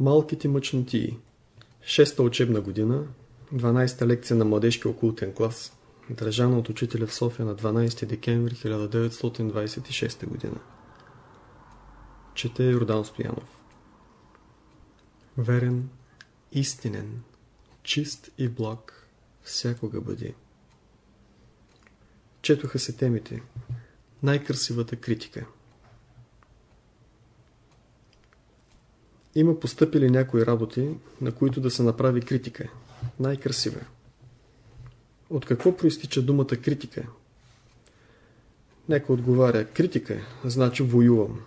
Малките мъчнотии. Шеста учебна година, 12-та лекция на младежки окултен клас, държана от учителя в София на 12 декември 1926 година. Чете Йордан Стоянов. Верен, истинен, чист и благ всякога бъди. Четоха се темите. Най-красивата критика – Има постъпили някои работи, на които да се направи критика. Най-красива. От какво проистича думата критика? Нека отговаря, критика значи воювам.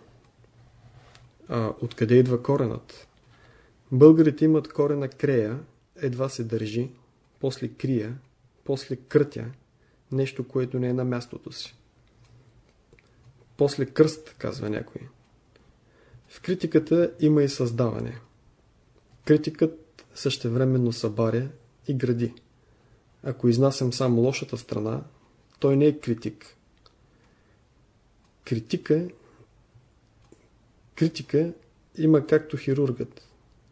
А откъде идва коренът? Българите имат корена крея, едва се държи, после крия, после крътя, нещо, което не е на мястото си. После кръст, казва някой. В критиката има и създаване. Критикът същевременно събаря и гради. Ако изнасям само лошата страна, той не е критик. Критика, критика има както хирургът.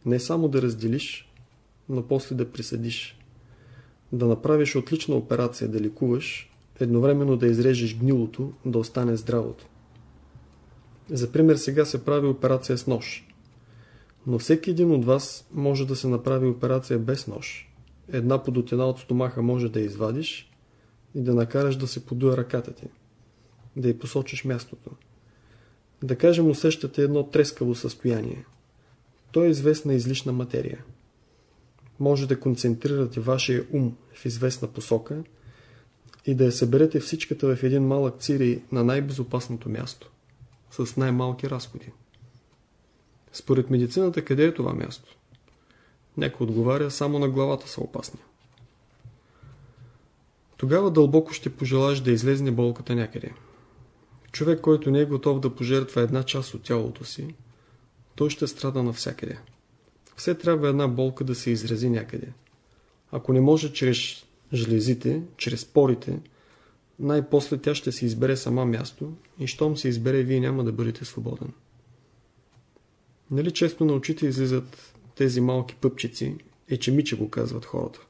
Не само да разделиш, но после да присъдиш. Да направиш отлична операция да ликуваш, едновременно да изрежеш гнилото, да остане здравото. За пример сега се прави операция с нож. Но всеки един от вас може да се направи операция без нож. Една подотина от стомаха може да извадиш и да накараш да се подуя ръката ти. Да й посочиш мястото. Да кажем усещате едно трескаво състояние. То е известна излишна материя. Може да концентрирате вашия ум в известна посока и да я съберете всичката в един малък цири на най-безопасното място с най-малки разходи. Според медицината, къде е това място? Някой отговаря, само на главата са опасни. Тогава дълбоко ще пожелаш да излезне болката някъде. Човек, който не е готов да пожертва една част от тялото си, той ще страда навсякъде. Все трябва една болка да се изрази някъде. Ако не може чрез жлезите, чрез порите, най-после тя ще се избере сама място и щом се избере, вие няма да бъдете свободен. Нали често на очите излизат тези малки пъпчици, е че миче го казват хората.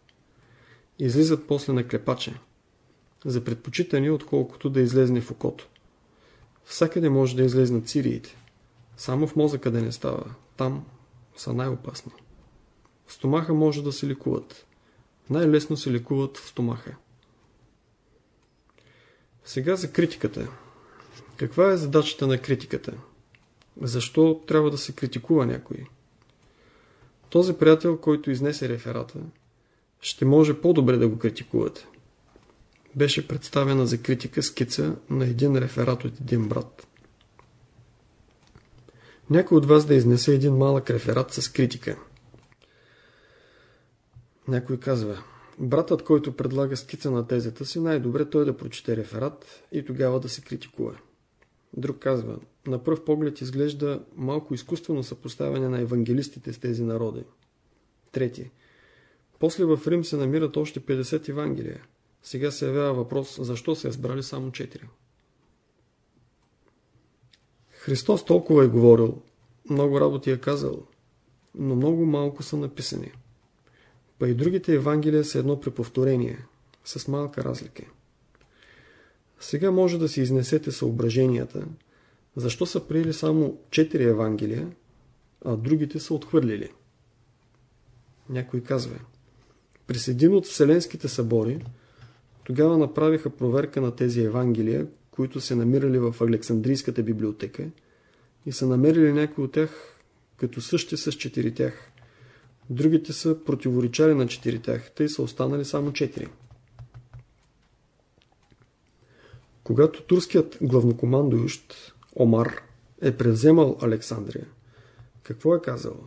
Излизат после на клепаче. За предпочитане, отколкото да излезне в окото. Всякъде може да излезнат цириите. Само в мозъка да не става. Там са най-опасни. В стомаха може да се ликуват. Най-лесно се лекуват в стомаха. Сега за критиката. Каква е задачата на критиката? Защо трябва да се критикува някой? Този приятел, който изнесе реферата, ще може по-добре да го критикувате. Беше представена за критика скица на един реферат от един брат. Някой от вас да изнесе един малък реферат с критика. Някой казва, Братът, който предлага скица на тезата си, най-добре той да прочете реферат и тогава да се критикува. Друг казва, на пръв поглед изглежда малко изкуствено съпоставяне на евангелистите с тези народи. Трети. После в Рим се намират още 50 Евангелия. Сега се явява въпрос, защо се сбрали само 4. Христос толкова е говорил, много работи е казал, но много малко са написани. Па и другите Евангелия са едно преповторение, с малка разлика. Сега може да си изнесете съображенията, защо са приели само 4 Евангелия, а другите са отхвърлили. Някой казва, през един от Вселенските събори, тогава направиха проверка на тези Евангелия, които се намирали в Александрийската библиотека и са намерили някои от тях като същи с четири тях. Другите са противоречали на четиритях, тъй са останали само четири. Когато турският главнокомандующ Омар е превземал Александрия, какво е казал?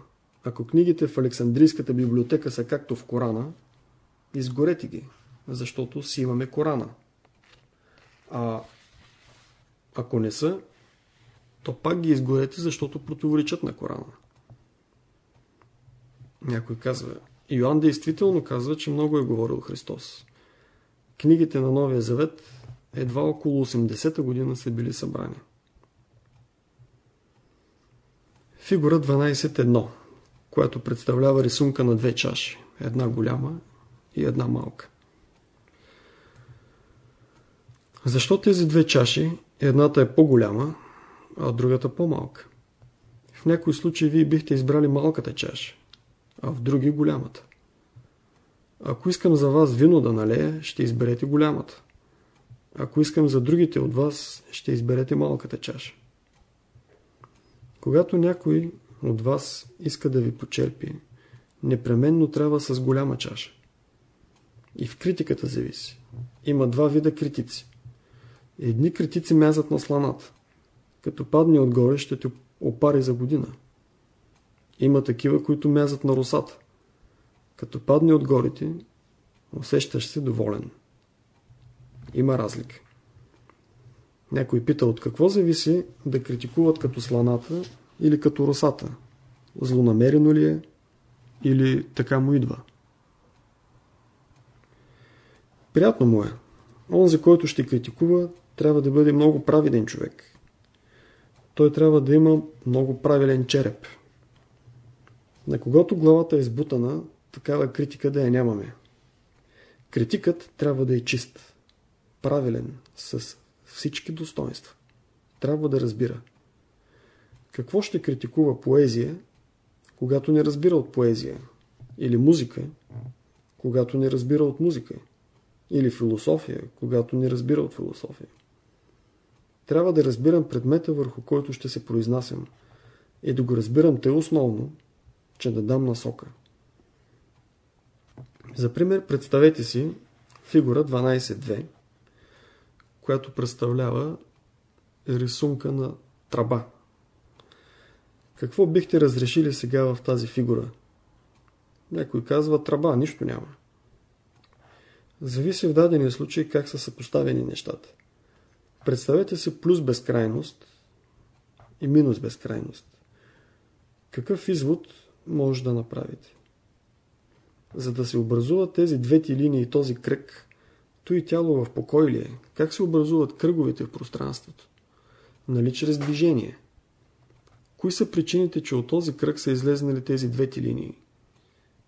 Ако книгите в Александрийската библиотека са както в Корана, изгорете ги, защото си имаме Корана. А ако не са, то пак ги изгорете, защото противоречат на Корана. Някой казва, Йоанн действително казва, че много е говорил Христос. Книгите на Новия Завет едва около 80-та година са били събрани. Фигура 12.1 която представлява рисунка на две чаши. Една голяма и една малка. Защо тези две чаши, едната е по-голяма, а другата по-малка? В някои случаи вие бихте избрали малката чаша, а в други голямата. Ако искам за вас вино да налея, ще изберете голямата. Ако искам за другите от вас, ще изберете малката чаша. Когато някой от вас иска да ви почерпи, непременно трябва с голяма чаша. И в критиката зависи. Има два вида критици. Едни критици мязат на сланата. Като падне отгоре, ще те опари за година. Има такива, които мязат на русата. Като падне отгоре ти, усещаш се доволен. Има разлика. Някой пита от какво зависи да критикуват като сланата или като русата. Злонамерено ли е или така му идва. Приятно му е. Онзи, който ще критикува, трябва да бъде много праведен човек. Той трябва да има много правилен череп. На когото главата е избутана, такава критика да я нямаме. Критикът трябва да е чист, правилен, с всички достоинства. Трябва да разбира. Какво ще критикува поезия, когато не разбира от поезия? Или музика, когато не разбира от музика? Или философия, когато не разбира от философия? Трябва да разбирам предмета, върху който ще се произнасям. И да го разбирам те основно, че да дам насока. За пример, представете си фигура 12.2, която представлява рисунка на траба. Какво бихте разрешили сега в тази фигура? Някой казва траба, нищо няма. Зависи в дадения случай как са съпоставени нещата. Представете си плюс безкрайност и минус безкрайност. Какъв извод може да направите? За да се образуват тези двете линии и този кръг, то и тяло в покой ли е? Как се образуват кръговете в пространството? Нали чрез движение? Кои са причините, че от този кръг са излезнали тези двете линии?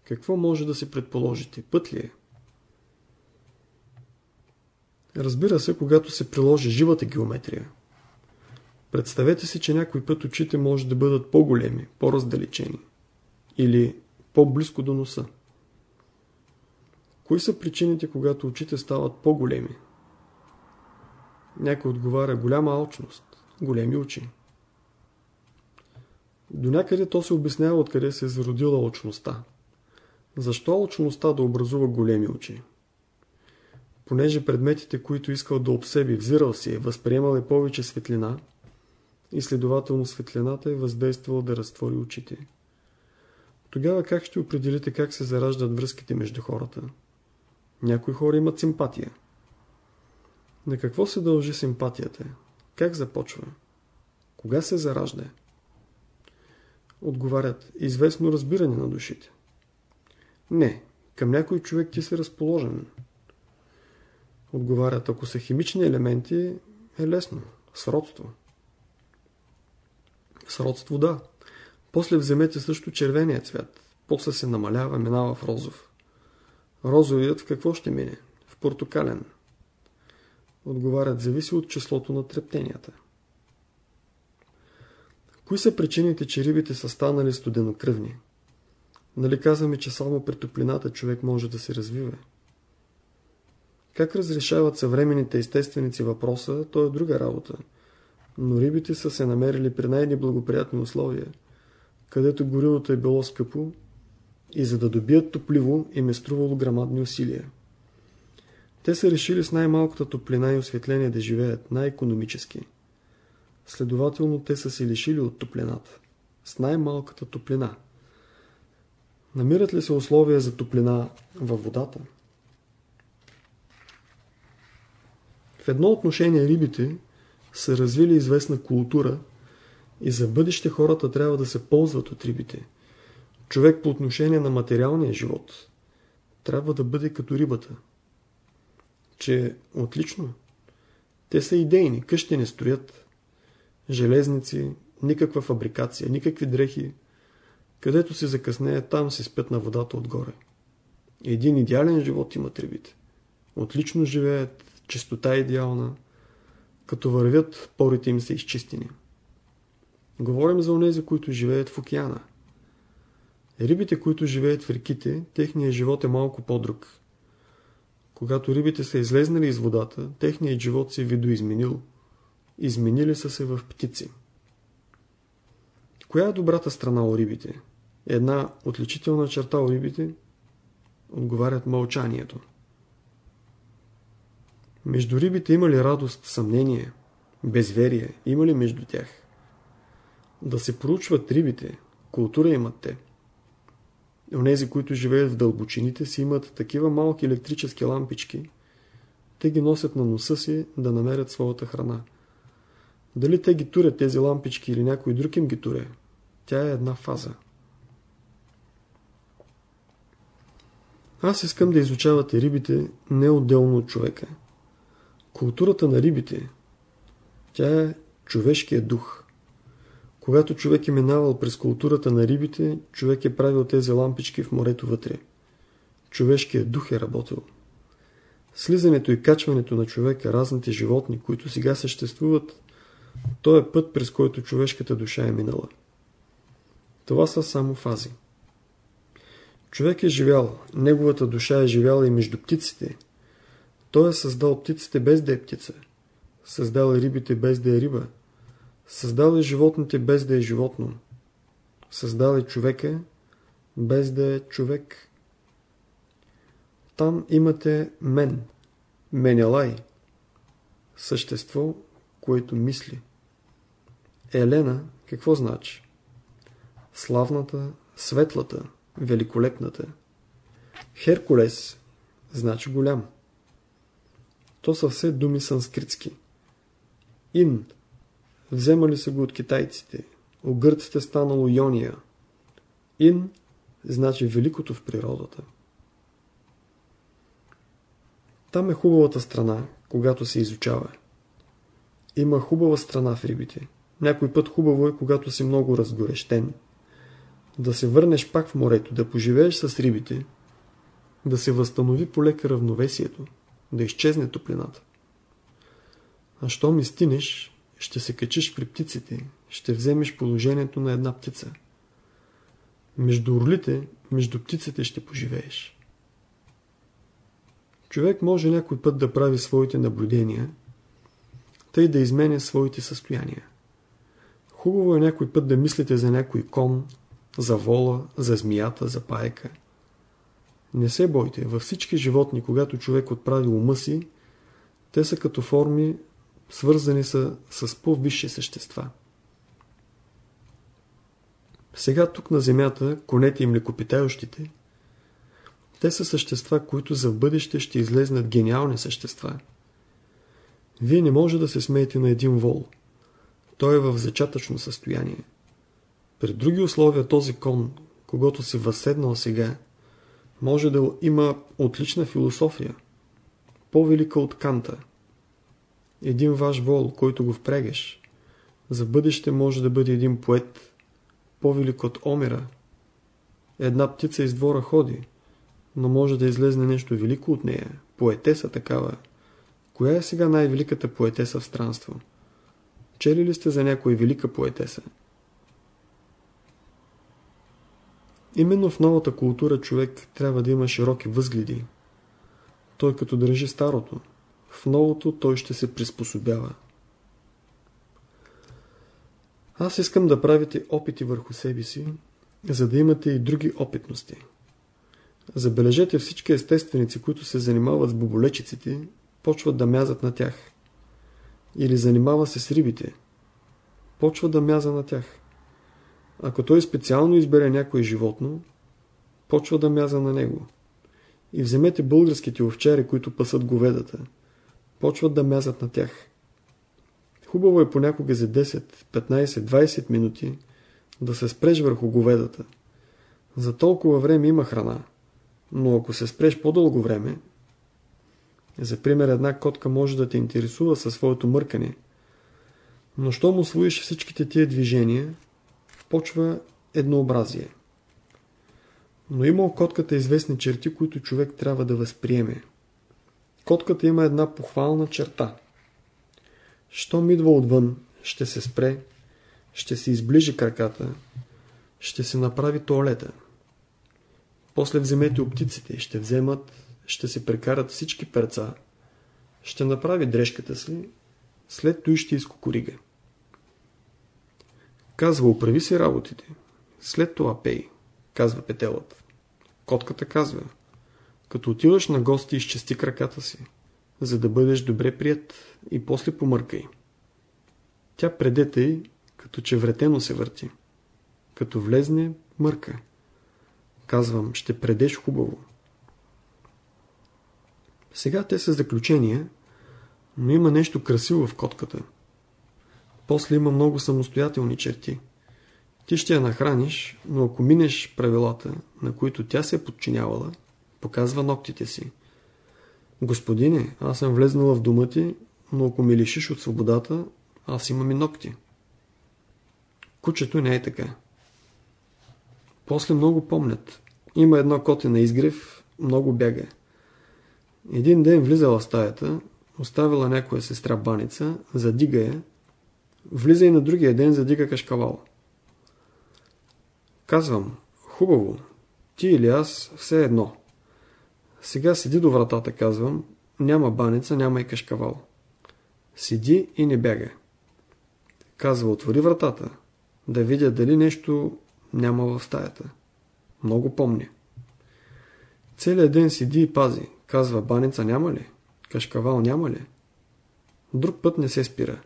Какво може да се предположите? Път ли е? Разбира се, когато се приложи живата геометрия. Представете си, че някой път очите може да бъдат по-големи, по-раздалечени или по-близко до носа. Кои са причините, когато очите стават по-големи? Някой отговаря голяма алчност, големи очи. До някъде то се обяснява откъде се е зародила алчността. Защо алчността да образува големи очи? Понеже предметите, които искал да обсеби, взирал си е, възприемал е повече светлина и следователно светлината е въздействала да разтвори очите. Тогава как ще определите как се зараждат връзките между хората? Някои хора имат симпатия. На какво се дължи симпатията? Как започва? Кога се заражда? Отговарят известно разбиране на душите. Не, към някой човек ти се разположен. Отговарят, ако са химични елементи, е лесно. Сродство. Сродство да. После вземете също червения цвят. После се намалява, минава в розов. Розовият в какво ще мине? В портокален. Отговарят, зависи от числото на трептенията. Кои са причините, че рибите са станали студенокръвни? Нали казваме, че само при топлината човек може да се развива? Как разрешават съвременните естественици въпроса, то е друга работа. Но рибите са се намерили при най-неблагоприятни условия, където горивото е било скъпо и за да добият топливо им е струвало грамадни усилия. Те са решили с най-малката топлина и осветление да живеят най-економически. Следователно те са се лишили от топлината. С най-малката топлина. Намират ли се условия за топлина във водата? В едно отношение рибите са развили известна култура и за бъдеще хората трябва да се ползват от рибите. Човек по отношение на материалния живот трябва да бъде като рибата. Че отлично. Те са идейни, къщи не строят. Железници, никаква фабрикация, никакви дрехи. Където се закъснее, там се спят на водата отгоре. Един идеален живот имат рибите. Отлично живеят, чистота е идеална. Като вървят, порите им са изчистени. Говорим за онези, които живеят в океана. Рибите, които живеят в реките, техният живот е малко по-друг. Когато рибите са излезнали из водата, техният живот се видоизменил. Изменили са се в птици. Коя е добрата страна у рибите? Една отличителна черта у рибите отговарят мълчанието. Между рибите има ли радост, съмнение, безверие? Има ли между тях? Да се проучват рибите, култура имат те. Онези, които живеят в дълбочините си, имат такива малки електрически лампички. Те ги носят на носа си да намерят своята храна. Дали те ги турят тези лампички или някой друг им ги туре, тя е една фаза. Аз искам да изучавате рибите не отделно от човека. Културата на рибите, тя е човешкия дух. Когато човек е минавал през културата на рибите, човек е правил тези лампички в морето вътре. Човешкият дух е работил. Слизането и качването на човека, разните животни, които сега съществуват, то е път, през който човешката душа е минала. Това са само фази. Човек е живял, неговата душа е живяла и между птиците. Той е създал птиците без да е птица. Създал е рибите без да е риба. Създал е животните без да е животно. Създал е човека без да е човек. Там имате мен, Менелай, същество, което мисли. Елена, какво значи? Славната, светлата, великолепната. Херкулес значи голям. То са все думи санскритски. Ин. Вземали са го от китайците. У гърците станало Йония. Ин значи великото в природата. Там е хубавата страна, когато се изучава. Има хубава страна в рибите. Някой път хубаво е, когато си много разгорещен да се върнеш пак в морето, да поживееш с рибите, да се възстанови полека равновесието, да изчезне топлината. А що ми стинеш, ще се качиш при птиците, ще вземеш положението на една птица. Между орлите, между птиците ще поживееш. Човек може някой път да прави своите наблюдения, тъй да изменя своите състояния. Хубаво е някой път да мислите за някой кон, за вола, за змията, за паека. Не се бойте, във всички животни, когато човек отправи ума си, те са като форми, свързани са с по-висши същества. Сега тук на земята, конете и млекопитающите, те са същества, които за бъдеще ще излезнат гениални същества. Вие не може да се смеете на един вол. Той е в зачатъчно състояние. При други условия този кон, когато си възседнал сега, може да има отлична философия, по-велика от Канта. Един ваш вол, който го впрегаш, за бъдеще може да бъде един поет, по-велик от Омера. Една птица из двора ходи, но може да излезне нещо велико от нея, поетеса такава. Коя е сега най-великата поетеса в странство? Чели ли сте за някоя велика поетеса? Именно в новата култура човек трябва да има широки възгледи. Той като държи старото, в новото той ще се приспособява. Аз искам да правите опити върху себе си, за да имате и други опитности. Забележете всички естественици, които се занимават с боболечиците, почват да мязат на тях. Или занимава се с рибите, почва да мяза на тях. Ако той специално избере някое животно, почва да мяза на него. И вземете българските овчари, които пасат говедата. Почват да мязат на тях. Хубаво е понякога за 10, 15, 20 минути да се спреш върху говедата. За толкова време има храна. Но ако се спреш по-дълго време, за пример една котка може да те интересува със своето мъркане, но що му своиш всичките тия движения, почва еднообразие. Но има у котката известни черти, които човек трябва да възприеме. Котката има една похвална черта. Щом идва отвън, ще се спре, ще се изближи краката, ще се направи туалета. После вземете оптиците, ще вземат, ще се прекарат всички перца, ще направи дрежката си, след той ще изкукорига. Казва, оправи си работите. След това пей, казва петелът. Котката казва, като отиваш на гости, изчисти краката си, за да бъдеш добре прият и после помъркай. Тя предете й, като че вретено се върти. Като влезне, мърка. Казвам, ще предеш хубаво. Сега те са заключения, но има нещо красиво в котката. После има много самостоятелни черти. Ти ще я нахраниш, но ако минеш правилата, на които тя се е подчинявала, показва ногтите си. Господине, аз съм влезнала в дома ти, но ако ми лишиш от свободата, аз имам и ногти. Кучето не е така. После много помнят. Има едно коте на изгрев, много бяга. Един ден влизала в стаята, оставила някоя сестра баница, задига я, влиза и на другия ден задига кашкавал. Казвам, хубаво, ти или аз, все едно. Сега седи до вратата, казвам, няма баница, няма и кашкавал. Седи и не бяга. Казва, отвори вратата, да видя дали нещо няма в стаята. Много помня. Целият ден седи и пази. Казва, баница няма ли? Кашкавал няма ли? Друг път не се спира.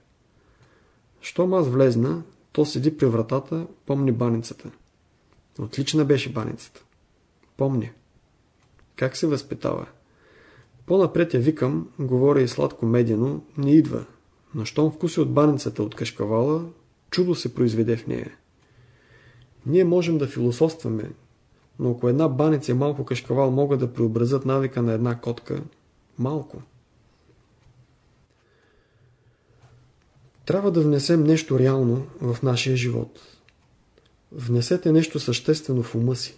Щом аз влезна, то седи при вратата, помни баницата. Отлична беше баницата. Помня. Как се възпитава? По-напред я викам, говоря и сладко медено, не идва. Но щом вкуси от баницата от кашкавала, чудо се произведе в нея. Ние можем да философстваме, но ако една баница и малко кашкавал могат да преобразят навика на една котка, малко. Трябва да внесем нещо реално в нашия живот. Внесете нещо съществено в ума си.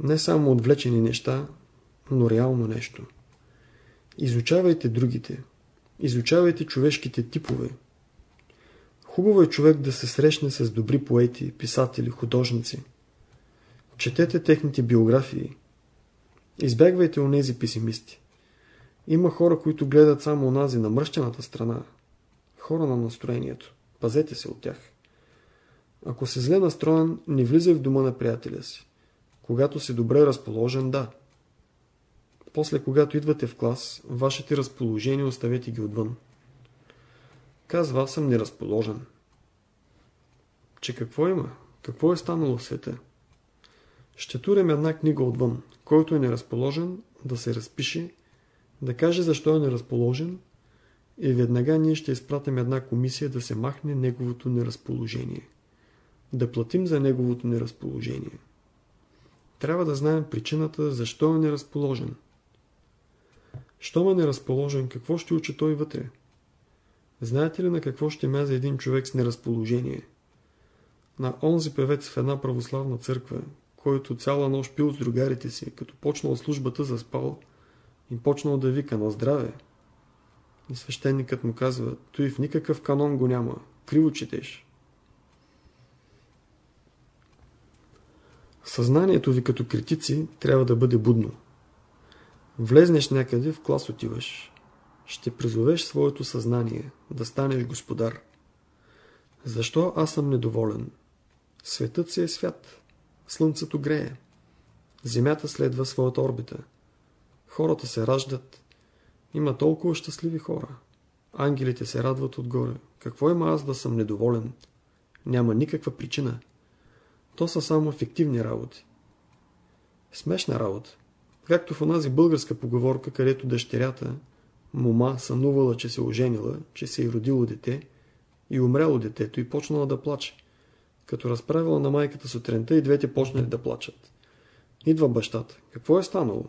Не само отвлечени неща, но реално нещо. Изучавайте другите. Изучавайте човешките типове. Хубаво е човек да се срещне с добри поети, писатели, художници. Четете техните биографии. Избягвайте онези песимисти. Има хора, които гледат само онази на мръщената страна. Хора на настроението. Пазете се от тях. Ако си зле настроен, не влизай в дома на приятеля си. Когато си добре разположен, да. После, когато идвате в клас, вашите разположения оставете ги отвън. Казва, аз съм неразположен. Че какво има? Какво е станало в света? Ще турим една книга отвън. Който е неразположен, да се разпише, да каже защо е неразположен и веднага ние ще изпратим една комисия да се махне неговото неразположение. Да платим за неговото неразположение. Трябва да знаем причината защо е неразположен. Щом е неразположен, какво ще учи той вътре? Знаете ли на какво ще мяза един човек с неразположение? На онзи певец в една православна църква, който цяла нощ пил с другарите си, като почнал службата заспал и почнал да вика на здраве. И свещеникът му казва, той в никакъв канон го няма, криво четеш. Съзнанието ви като критици трябва да бъде будно. Влезнеш някъде, в клас отиваш. Ще призовеш своето съзнание да станеш господар. Защо аз съм недоволен? Светът си е свят. Слънцето грее. Земята следва своята орбита. Хората се раждат. Има толкова щастливи хора. Ангелите се радват отгоре. Какво има аз да съм недоволен? Няма никаква причина. То са само фиктивни работи. Смешна работа. Както в онази българска поговорка, където дъщерята, мома, сънувала, че се оженила, че се е родило дете и умряло детето и почнала да плаче. Като разправила на майката сутринта и двете почнали да плачат. Идва бащата. Какво е станало?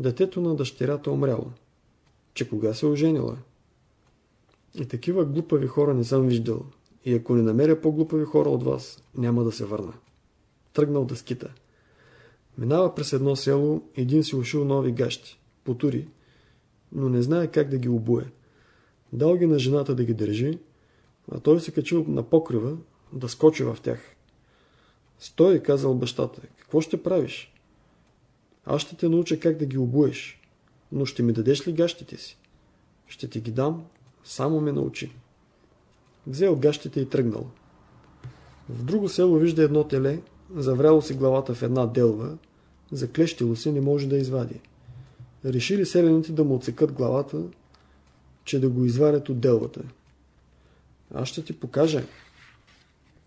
Детето на дъщерята умряло. Че кога се оженила? И такива глупави хора не съм виждал. И ако не намеря по-глупави хора от вас, няма да се върна. Тръгнал да скита. Минава през едно село, един си ушил нови гащи, потури, но не знае как да ги обуе. Дал ги на жената да ги държи, а той се качил на покрива да скочи в тях. Стой, казал бащата, какво ще правиш? Аз ще те науча как да ги обуеш, но ще ми дадеш ли гащите си? Ще ти ги дам, само ме научи. Взел гащите и тръгнал. В друго село вижда едно теле, завряло си главата в една делва, заклещило се, не може да извади. Решили селените да му отсекат главата, че да го изварят от делвата. Аз ще ти покажа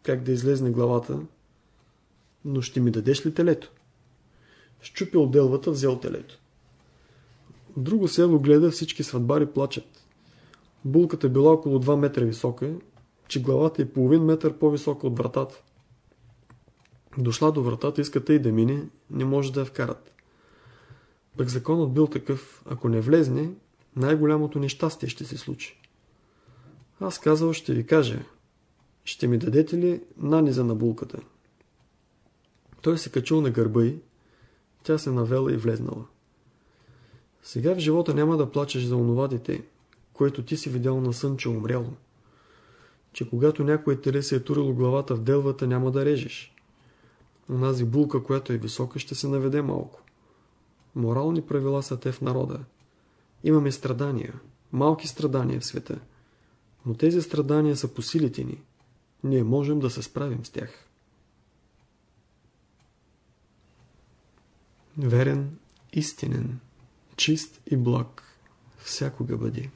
как да излезне главата, но ще ми дадеш ли телето? Щупил делвата, взел телето. В друго село гледа, всички сватбари плачат. Булката била около 2 метра висока, че главата е половин метър по-висока от вратата. Дошла до вратата, искате и да мине, не може да я вкарат. Пък законът бил такъв, ако не влезне, най-голямото нещастие ще се случи. Аз казал, ще ви кажа, ще ми дадете ли наниза на булката? Той се качил на гърба й, тя се навела и влезнала. Сега в живота няма да плачеш за онова дете, което ти си видял на сън, че умряло. Че когато някое теле се е турило главата в делвата, няма да режеш. Онази булка, която е висока, ще се наведе малко. Морални правила са те в народа. Имаме страдания, малки страдания в света. Но тези страдания са по силите ни. Ние можем да се справим с тях. Верен, истинен, чист и благ всякога бъди.